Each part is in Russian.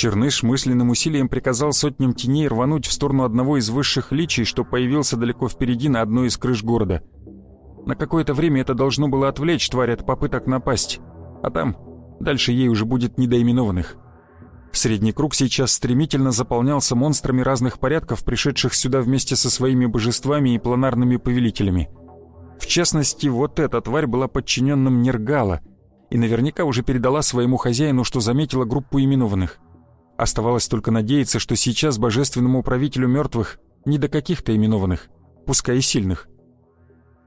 Черныш мысленным усилием приказал сотням теней рвануть в сторону одного из высших личий, что появился далеко впереди на одной из крыш города. На какое-то время это должно было отвлечь тварь от попыток напасть, а там дальше ей уже будет не до именованных. Средний круг сейчас стремительно заполнялся монстрами разных порядков, пришедших сюда вместе со своими божествами и планарными повелителями. В частности, вот эта тварь была подчиненным Нергала и наверняка уже передала своему хозяину, что заметила группу именованных. Оставалось только надеяться, что сейчас божественному правителю мертвых не до каких-то именованных, пускай и сильных.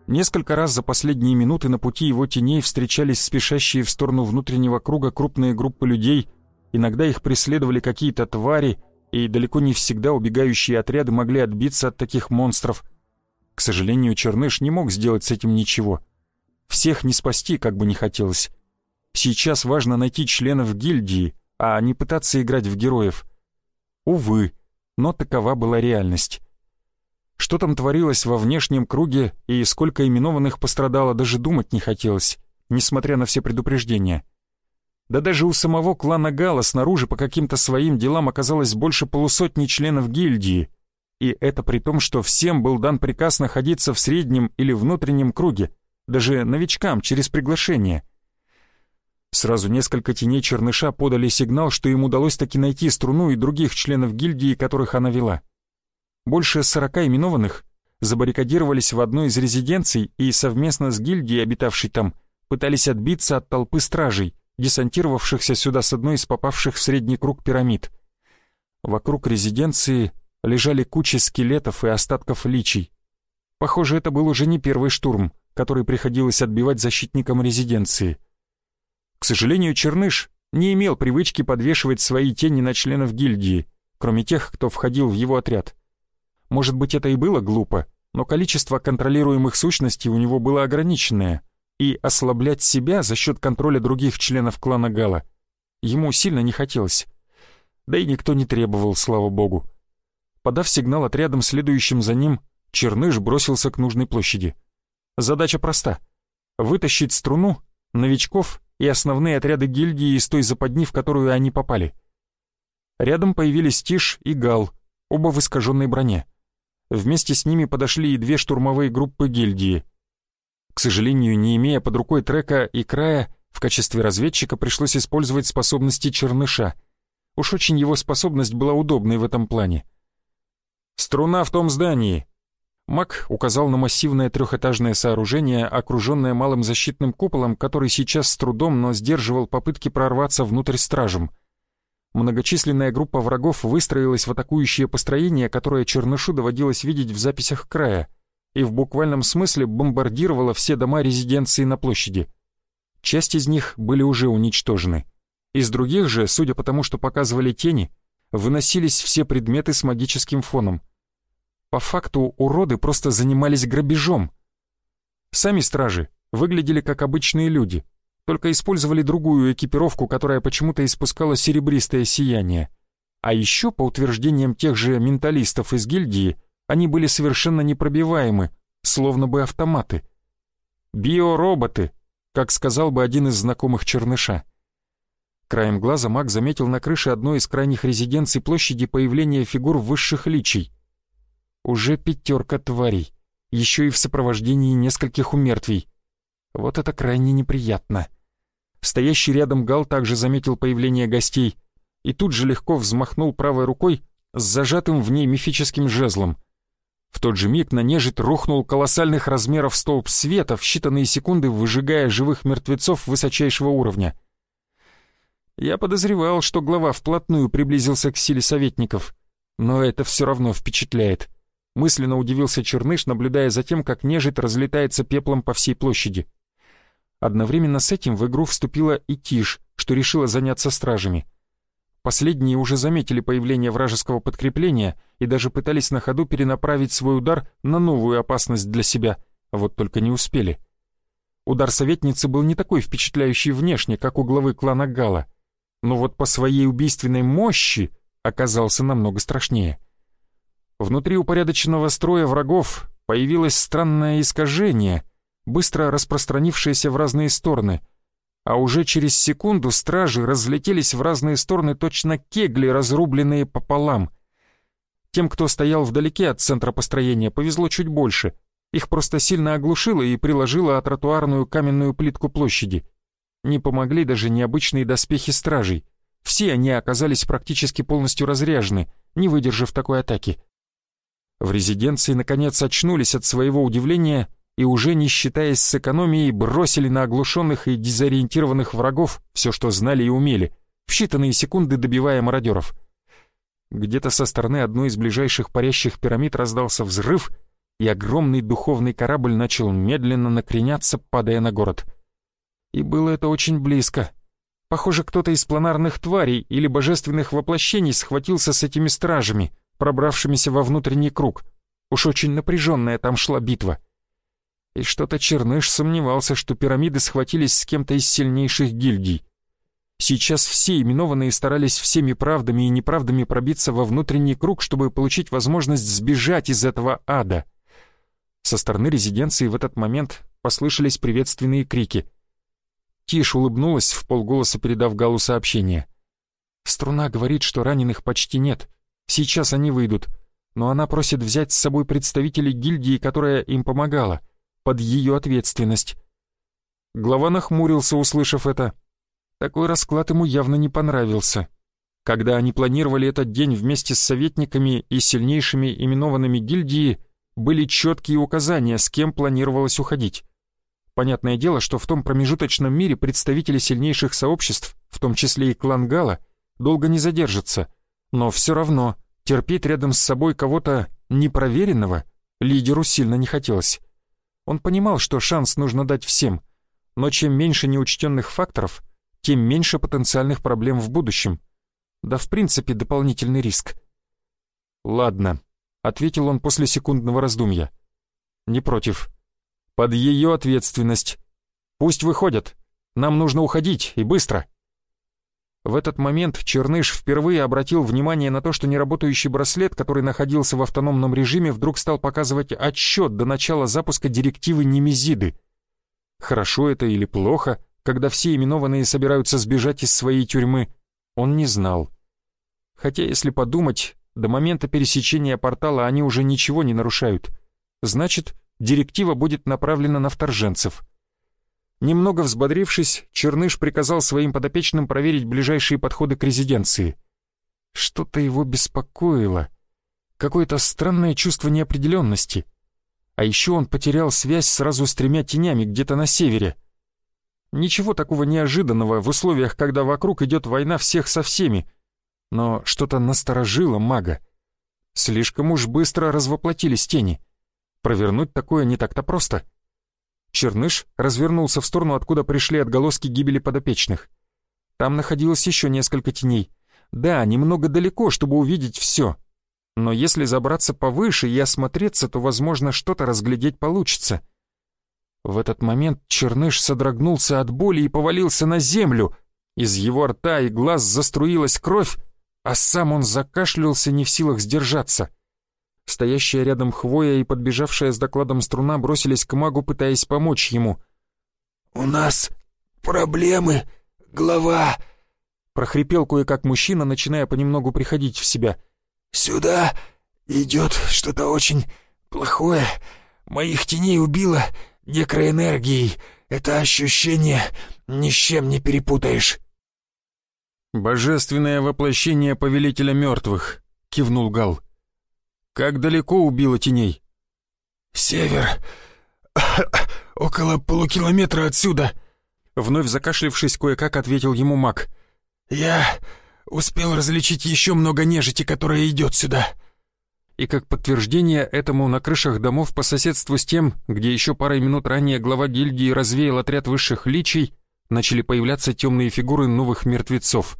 Несколько раз за последние минуты на пути его теней встречались спешащие в сторону внутреннего круга крупные группы людей, иногда их преследовали какие-то твари, и далеко не всегда убегающие отряды могли отбиться от таких монстров. К сожалению, Черныш не мог сделать с этим ничего. Всех не спасти, как бы не хотелось. Сейчас важно найти членов гильдии, а не пытаться играть в героев. Увы, но такова была реальность. Что там творилось во внешнем круге и сколько именованных пострадало, даже думать не хотелось, несмотря на все предупреждения. Да даже у самого клана Гала снаружи по каким-то своим делам оказалось больше полусотни членов гильдии. И это при том, что всем был дан приказ находиться в среднем или внутреннем круге, даже новичкам через приглашение. Сразу несколько теней черныша подали сигнал, что им удалось таки найти струну и других членов гильдии, которых она вела. Больше сорока именованных забаррикадировались в одной из резиденций и совместно с гильдией, обитавшей там, пытались отбиться от толпы стражей, десантировавшихся сюда с одной из попавших в средний круг пирамид. Вокруг резиденции лежали кучи скелетов и остатков личий. Похоже, это был уже не первый штурм, который приходилось отбивать защитникам резиденции. К сожалению, Черныш не имел привычки подвешивать свои тени на членов гильдии, кроме тех, кто входил в его отряд. Может быть, это и было глупо, но количество контролируемых сущностей у него было ограниченное, и ослаблять себя за счет контроля других членов клана Гала ему сильно не хотелось. Да и никто не требовал, слава богу. Подав сигнал отрядом, следующим за ним, Черныш бросился к нужной площади. Задача проста — вытащить струну, новичков и основные отряды гильдии из той западни, в которую они попали. Рядом появились Тиш и Гал, оба в искаженной броне. Вместе с ними подошли и две штурмовые группы гильдии. К сожалению, не имея под рукой трека и края, в качестве разведчика пришлось использовать способности черныша. Уж очень его способность была удобной в этом плане. «Струна в том здании!» Мак указал на массивное трехэтажное сооружение, окруженное малым защитным куполом, который сейчас с трудом, но сдерживал попытки прорваться внутрь стражем — Многочисленная группа врагов выстроилась в атакующее построение, которое Чернышу доводилось видеть в записях края, и в буквальном смысле бомбардировала все дома резиденции на площади. Часть из них были уже уничтожены. Из других же, судя по тому, что показывали тени, выносились все предметы с магическим фоном. По факту уроды просто занимались грабежом. Сами стражи выглядели как обычные люди — только использовали другую экипировку, которая почему-то испускала серебристое сияние. А еще, по утверждениям тех же менталистов из гильдии, они были совершенно непробиваемы, словно бы автоматы. «Биороботы», как сказал бы один из знакомых черныша. Краем глаза маг заметил на крыше одной из крайних резиденций площади появление фигур высших личий. Уже пятерка тварей, еще и в сопровождении нескольких умертвий. Вот это крайне неприятно. Стоящий рядом Гал также заметил появление гостей и тут же легко взмахнул правой рукой с зажатым в ней мифическим жезлом. В тот же миг на нежить рухнул колоссальных размеров столб света, в считанные секунды выжигая живых мертвецов высочайшего уровня. Я подозревал, что глава вплотную приблизился к силе советников, но это все равно впечатляет. Мысленно удивился Черныш, наблюдая за тем, как нежить разлетается пеплом по всей площади. Одновременно с этим в игру вступила и Тиш, что решила заняться стражами. Последние уже заметили появление вражеского подкрепления и даже пытались на ходу перенаправить свой удар на новую опасность для себя, вот только не успели. Удар советницы был не такой впечатляющий внешне, как у главы клана Гала, но вот по своей убийственной мощи оказался намного страшнее. Внутри упорядоченного строя врагов появилось странное искажение, быстро распространившееся в разные стороны — а уже через секунду стражи разлетелись в разные стороны точно кегли, разрубленные пополам. Тем, кто стоял вдалеке от центра построения, повезло чуть больше. Их просто сильно оглушило и приложило о тротуарную каменную плитку площади. Не помогли даже необычные доспехи стражей. Все они оказались практически полностью разряжены, не выдержав такой атаки. В резиденции, наконец, очнулись от своего удивления и уже не считаясь с экономией, бросили на оглушенных и дезориентированных врагов все, что знали и умели, в считанные секунды добивая мародеров. Где-то со стороны одной из ближайших парящих пирамид раздался взрыв, и огромный духовный корабль начал медленно накреняться, падая на город. И было это очень близко. Похоже, кто-то из планарных тварей или божественных воплощений схватился с этими стражами, пробравшимися во внутренний круг. Уж очень напряженная там шла битва — и что-то Черныш сомневался, что пирамиды схватились с кем-то из сильнейших гильдий. Сейчас все именованные старались всеми правдами и неправдами пробиться во внутренний круг, чтобы получить возможность сбежать из этого ада. Со стороны резиденции в этот момент послышались приветственные крики. Тиш улыбнулась, в полголоса передав Галу сообщение. «Струна говорит, что раненых почти нет. Сейчас они выйдут. Но она просит взять с собой представителей гильдии, которая им помогала» под ее ответственность. Глава нахмурился, услышав это. Такой расклад ему явно не понравился. Когда они планировали этот день вместе с советниками и сильнейшими именованными гильдии, были четкие указания, с кем планировалось уходить. Понятное дело, что в том промежуточном мире представители сильнейших сообществ, в том числе и клан Гала, долго не задержатся, но все равно терпеть рядом с собой кого-то непроверенного лидеру сильно не хотелось. Он понимал, что шанс нужно дать всем, но чем меньше неучтенных факторов, тем меньше потенциальных проблем в будущем. Да в принципе дополнительный риск. «Ладно», — ответил он после секундного раздумья. «Не против. Под ее ответственность. Пусть выходят. Нам нужно уходить, и быстро». В этот момент Черныш впервые обратил внимание на то, что неработающий браслет, который находился в автономном режиме, вдруг стал показывать отсчет до начала запуска директивы Немезиды. Хорошо это или плохо, когда все именованные собираются сбежать из своей тюрьмы, он не знал. Хотя, если подумать, до момента пересечения портала они уже ничего не нарушают. Значит, директива будет направлена на вторженцев — Немного взбодрившись, Черныш приказал своим подопечным проверить ближайшие подходы к резиденции. Что-то его беспокоило. Какое-то странное чувство неопределенности. А еще он потерял связь сразу с тремя тенями где-то на севере. Ничего такого неожиданного в условиях, когда вокруг идет война всех со всеми. Но что-то насторожило мага. Слишком уж быстро развоплотились тени. Провернуть такое не так-то просто — Черныш развернулся в сторону, откуда пришли отголоски гибели подопечных. Там находилось еще несколько теней. Да, немного далеко, чтобы увидеть все. Но если забраться повыше и осмотреться, то, возможно, что-то разглядеть получится. В этот момент Черныш содрогнулся от боли и повалился на землю. Из его рта и глаз заструилась кровь, а сам он закашлялся не в силах сдержаться. Стоящая рядом хвоя и подбежавшая с докладом струна бросились к магу, пытаясь помочь ему. «У нас проблемы, глава!» прохрипел кое-как мужчина, начиная понемногу приходить в себя. «Сюда идет что-то очень плохое. Моих теней убило некроэнергией. Это ощущение ни с чем не перепутаешь». «Божественное воплощение повелителя мертвых», — кивнул Гал. Как далеко убило теней? Север. Около полукилометра отсюда. Вновь закашлившись, кое-как ответил ему маг. Я успел различить еще много нежити, которая идет сюда. И как подтверждение этому на крышах домов по соседству с тем, где еще парой минут ранее глава гильдии развеял отряд высших личий, начали появляться темные фигуры новых мертвецов.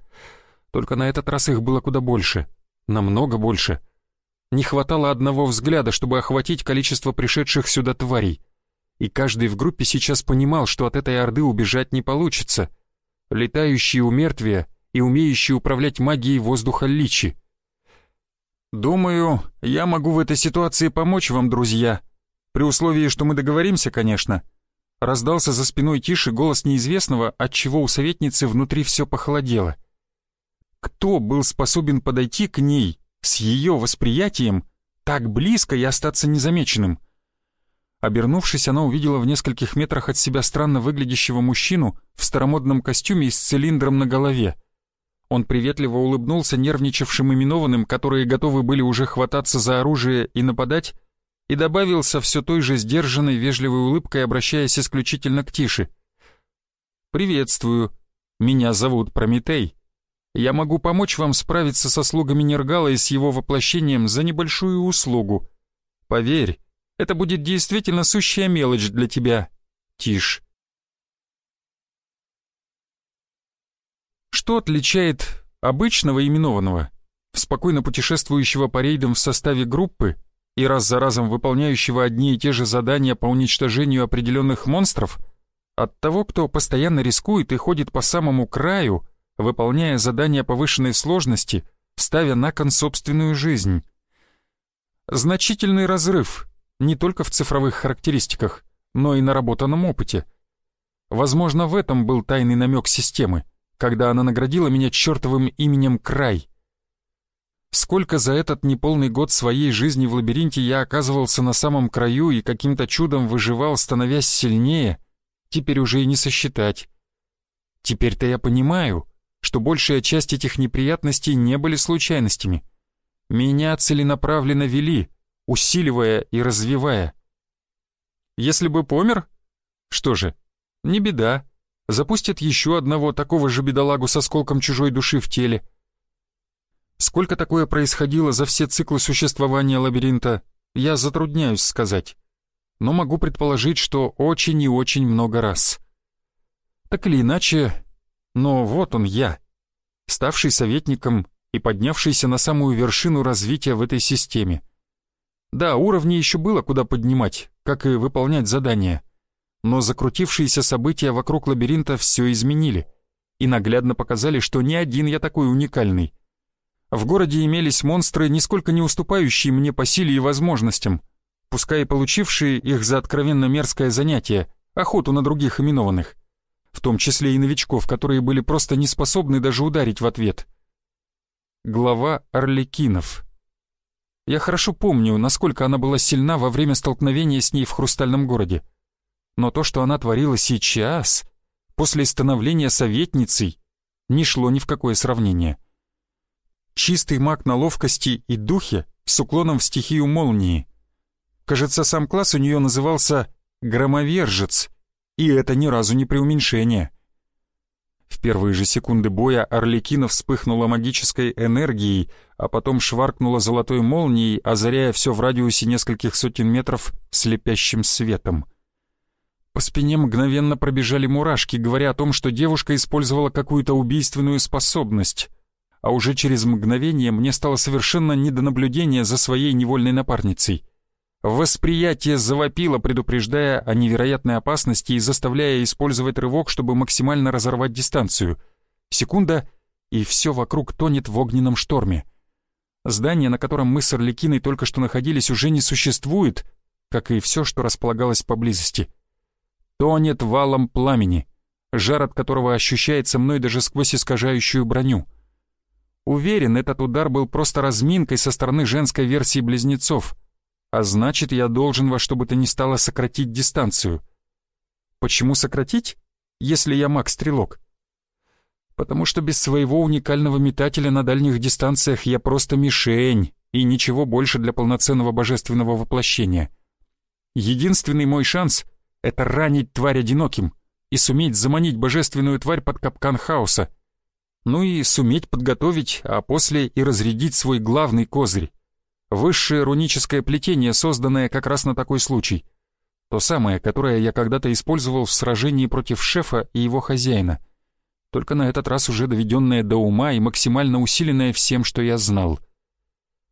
Только на этот раз их было куда больше. Намного больше. Не хватало одного взгляда, чтобы охватить количество пришедших сюда тварей. И каждый в группе сейчас понимал, что от этой орды убежать не получится. Летающие у мертвия и умеющие управлять магией воздуха личи. «Думаю, я могу в этой ситуации помочь вам, друзья. При условии, что мы договоримся, конечно». Раздался за спиной тише голос неизвестного, от чего у советницы внутри все похолодело. Кто был способен подойти к ней с ее восприятием так близко и остаться незамеченным? Обернувшись, она увидела в нескольких метрах от себя странно выглядящего мужчину в старомодном костюме и с цилиндром на голове. Он приветливо улыбнулся нервничавшим именованным, которые готовы были уже хвататься за оружие и нападать, и добавил со все той же сдержанной вежливой улыбкой, обращаясь исключительно к Тише. «Приветствую. Меня зовут Прометей. Я могу помочь вам справиться со слугами Нергала и с его воплощением за небольшую услугу. Поверь, это будет действительно сущая мелочь для тебя, Тиш». Что отличает обычного именованного, спокойно путешествующего по рейдам в составе группы и раз за разом выполняющего одни и те же задания по уничтожению определенных монстров, от того, кто постоянно рискует и ходит по самому краю, выполняя задания повышенной сложности, ставя на кон собственную жизнь. Значительный разрыв не только в цифровых характеристиках, но и наработанном опыте. Возможно, в этом был тайный намек системы когда она наградила меня чертовым именем Край. Сколько за этот неполный год своей жизни в лабиринте я оказывался на самом краю и каким-то чудом выживал, становясь сильнее, теперь уже и не сосчитать. Теперь-то я понимаю, что большая часть этих неприятностей не были случайностями. Меня целенаправленно вели, усиливая и развивая. Если бы помер? Что же, не беда запустят еще одного такого же бедолагу с осколком чужой души в теле. Сколько такое происходило за все циклы существования лабиринта, я затрудняюсь сказать. Но могу предположить, что очень и очень много раз. Так или иначе, но вот он я, ставший советником и поднявшийся на самую вершину развития в этой системе. Да, уровни еще было куда поднимать, как и выполнять задания — но закрутившиеся события вокруг лабиринта все изменили и наглядно показали, что не один я такой уникальный. В городе имелись монстры, нисколько не уступающие мне по силе и возможностям, пускай и получившие их за откровенно мерзкое занятие, охоту на других именованных, в том числе и новичков, которые были просто не способны даже ударить в ответ. Глава Орликинов. Я хорошо помню, насколько она была сильна во время столкновения с ней в Хрустальном городе но то, что она творила сейчас, после становления советницей, не шло ни в какое сравнение. Чистый маг на ловкости и духе с уклоном в стихию молнии. Кажется, сам класс у нее назывался «громовержец», и это ни разу не преуменьшение. В первые же секунды боя Орликина вспыхнула магической энергией, а потом шваркнула золотой молнией, озаряя все в радиусе нескольких сотен метров слепящим светом. По спине мгновенно пробежали мурашки, говоря о том, что девушка использовала какую-то убийственную способность. А уже через мгновение мне стало совершенно не до наблюдения за своей невольной напарницей. Восприятие завопило, предупреждая о невероятной опасности и заставляя использовать рывок, чтобы максимально разорвать дистанцию. Секунда, и все вокруг тонет в огненном шторме. Здание, на котором мы с Орликиной только что находились, уже не существует, как и все, что располагалось поблизости тонет валом пламени, жар от которого ощущается мной даже сквозь искажающую броню. Уверен, этот удар был просто разминкой со стороны женской версии близнецов, а значит, я должен во что бы то ни стало сократить дистанцию. Почему сократить, если я маг-стрелок? Потому что без своего уникального метателя на дальних дистанциях я просто мишень и ничего больше для полноценного божественного воплощения. Единственный мой шанс это ранить тварь одиноким и суметь заманить божественную тварь под капкан хаоса. Ну и суметь подготовить, а после и разрядить свой главный козырь. Высшее руническое плетение, созданное как раз на такой случай. То самое, которое я когда-то использовал в сражении против шефа и его хозяина. только на этот раз уже доведенная до ума и максимально усиленная всем, что я знал.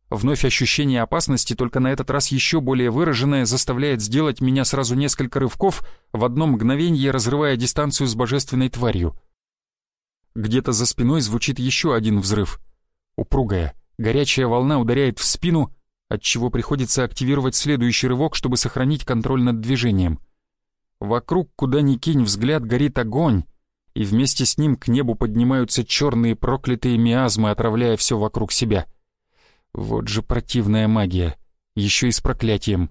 Вновь ощущение опасности, только на этот раз еще более выраженное, заставляет сделать меня сразу несколько рывков, в одно мгновение разрывая дистанцию с божественной тварью. Где-то за спиной звучит еще один взрыв. Упругая, горячая волна ударяет в спину, отчего приходится активировать следующий рывок, чтобы сохранить контроль над движением. Вокруг, куда ни кинь взгляд, горит огонь, и вместе с ним к небу поднимаются черные проклятые миазмы, отравляя все вокруг себя. Вот же противная магия, еще и с проклятием.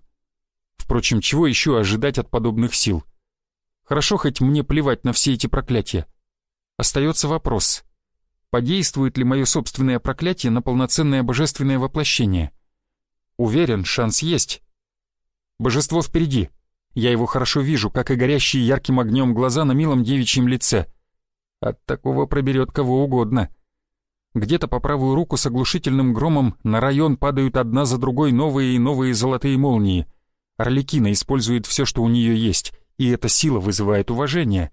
Впрочем, чего еще ожидать от подобных сил? Хорошо, хоть мне плевать на все эти проклятия. Остается вопрос. Подействует ли мое собственное проклятие на полноценное божественное воплощение? Уверен, шанс есть. Божество впереди. Я его хорошо вижу, как и горящие ярким огнем глаза на милом девичьем лице. От такого проберет кого угодно. Где-то по правую руку с оглушительным громом на район падают одна за другой новые и новые золотые молнии. Орликина использует все, что у нее есть, и эта сила вызывает уважение.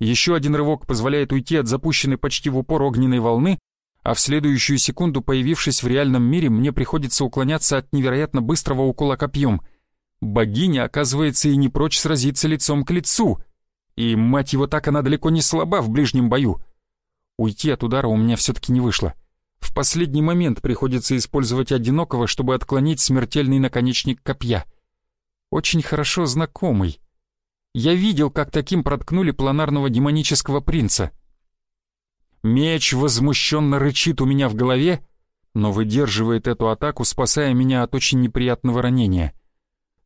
Еще один рывок позволяет уйти от запущенной почти в упор огненной волны, а в следующую секунду, появившись в реальном мире, мне приходится уклоняться от невероятно быстрого укола копьем. Богиня, оказывается, и не прочь сразиться лицом к лицу. И, мать его, так она далеко не слаба в ближнем бою. Уйти от удара у меня все-таки не вышло. В последний момент приходится использовать одинокого, чтобы отклонить смертельный наконечник копья. Очень хорошо знакомый. Я видел, как таким проткнули планарного демонического принца — Меч возмущенно рычит у меня в голове, но выдерживает эту атаку, спасая меня от очень неприятного ранения.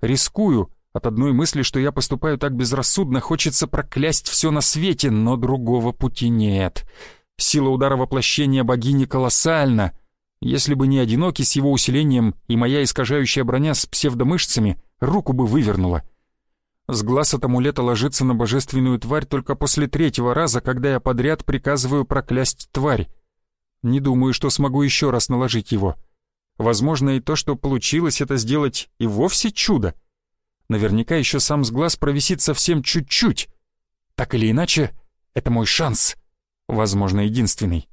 Рискую, от одной мысли, что я поступаю так безрассудно, хочется проклясть все на свете, но другого пути нет. Сила удара воплощения богини колоссальна. Если бы не одинокий с его усилением и моя искажающая броня с псевдомышцами, руку бы вывернула. С глаз от амулета ложится на божественную тварь только после третьего раза, когда я подряд приказываю проклясть тварь. Не думаю, что смогу еще раз наложить его. Возможно, и то, что получилось это сделать, и вовсе чудо. Наверняка еще сам с глаз провисит совсем чуть-чуть. Так или иначе, это мой шанс. Возможно, единственный.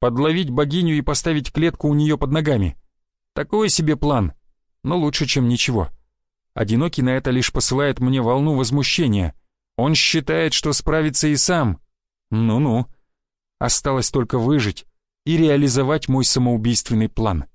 Подловить богиню и поставить клетку у нее под ногами. Такой себе план, но лучше, чем ничего. — Одинокий на это лишь посылает мне волну возмущения. Он считает, что справится и сам. Ну-ну. Осталось только выжить и реализовать мой самоубийственный план.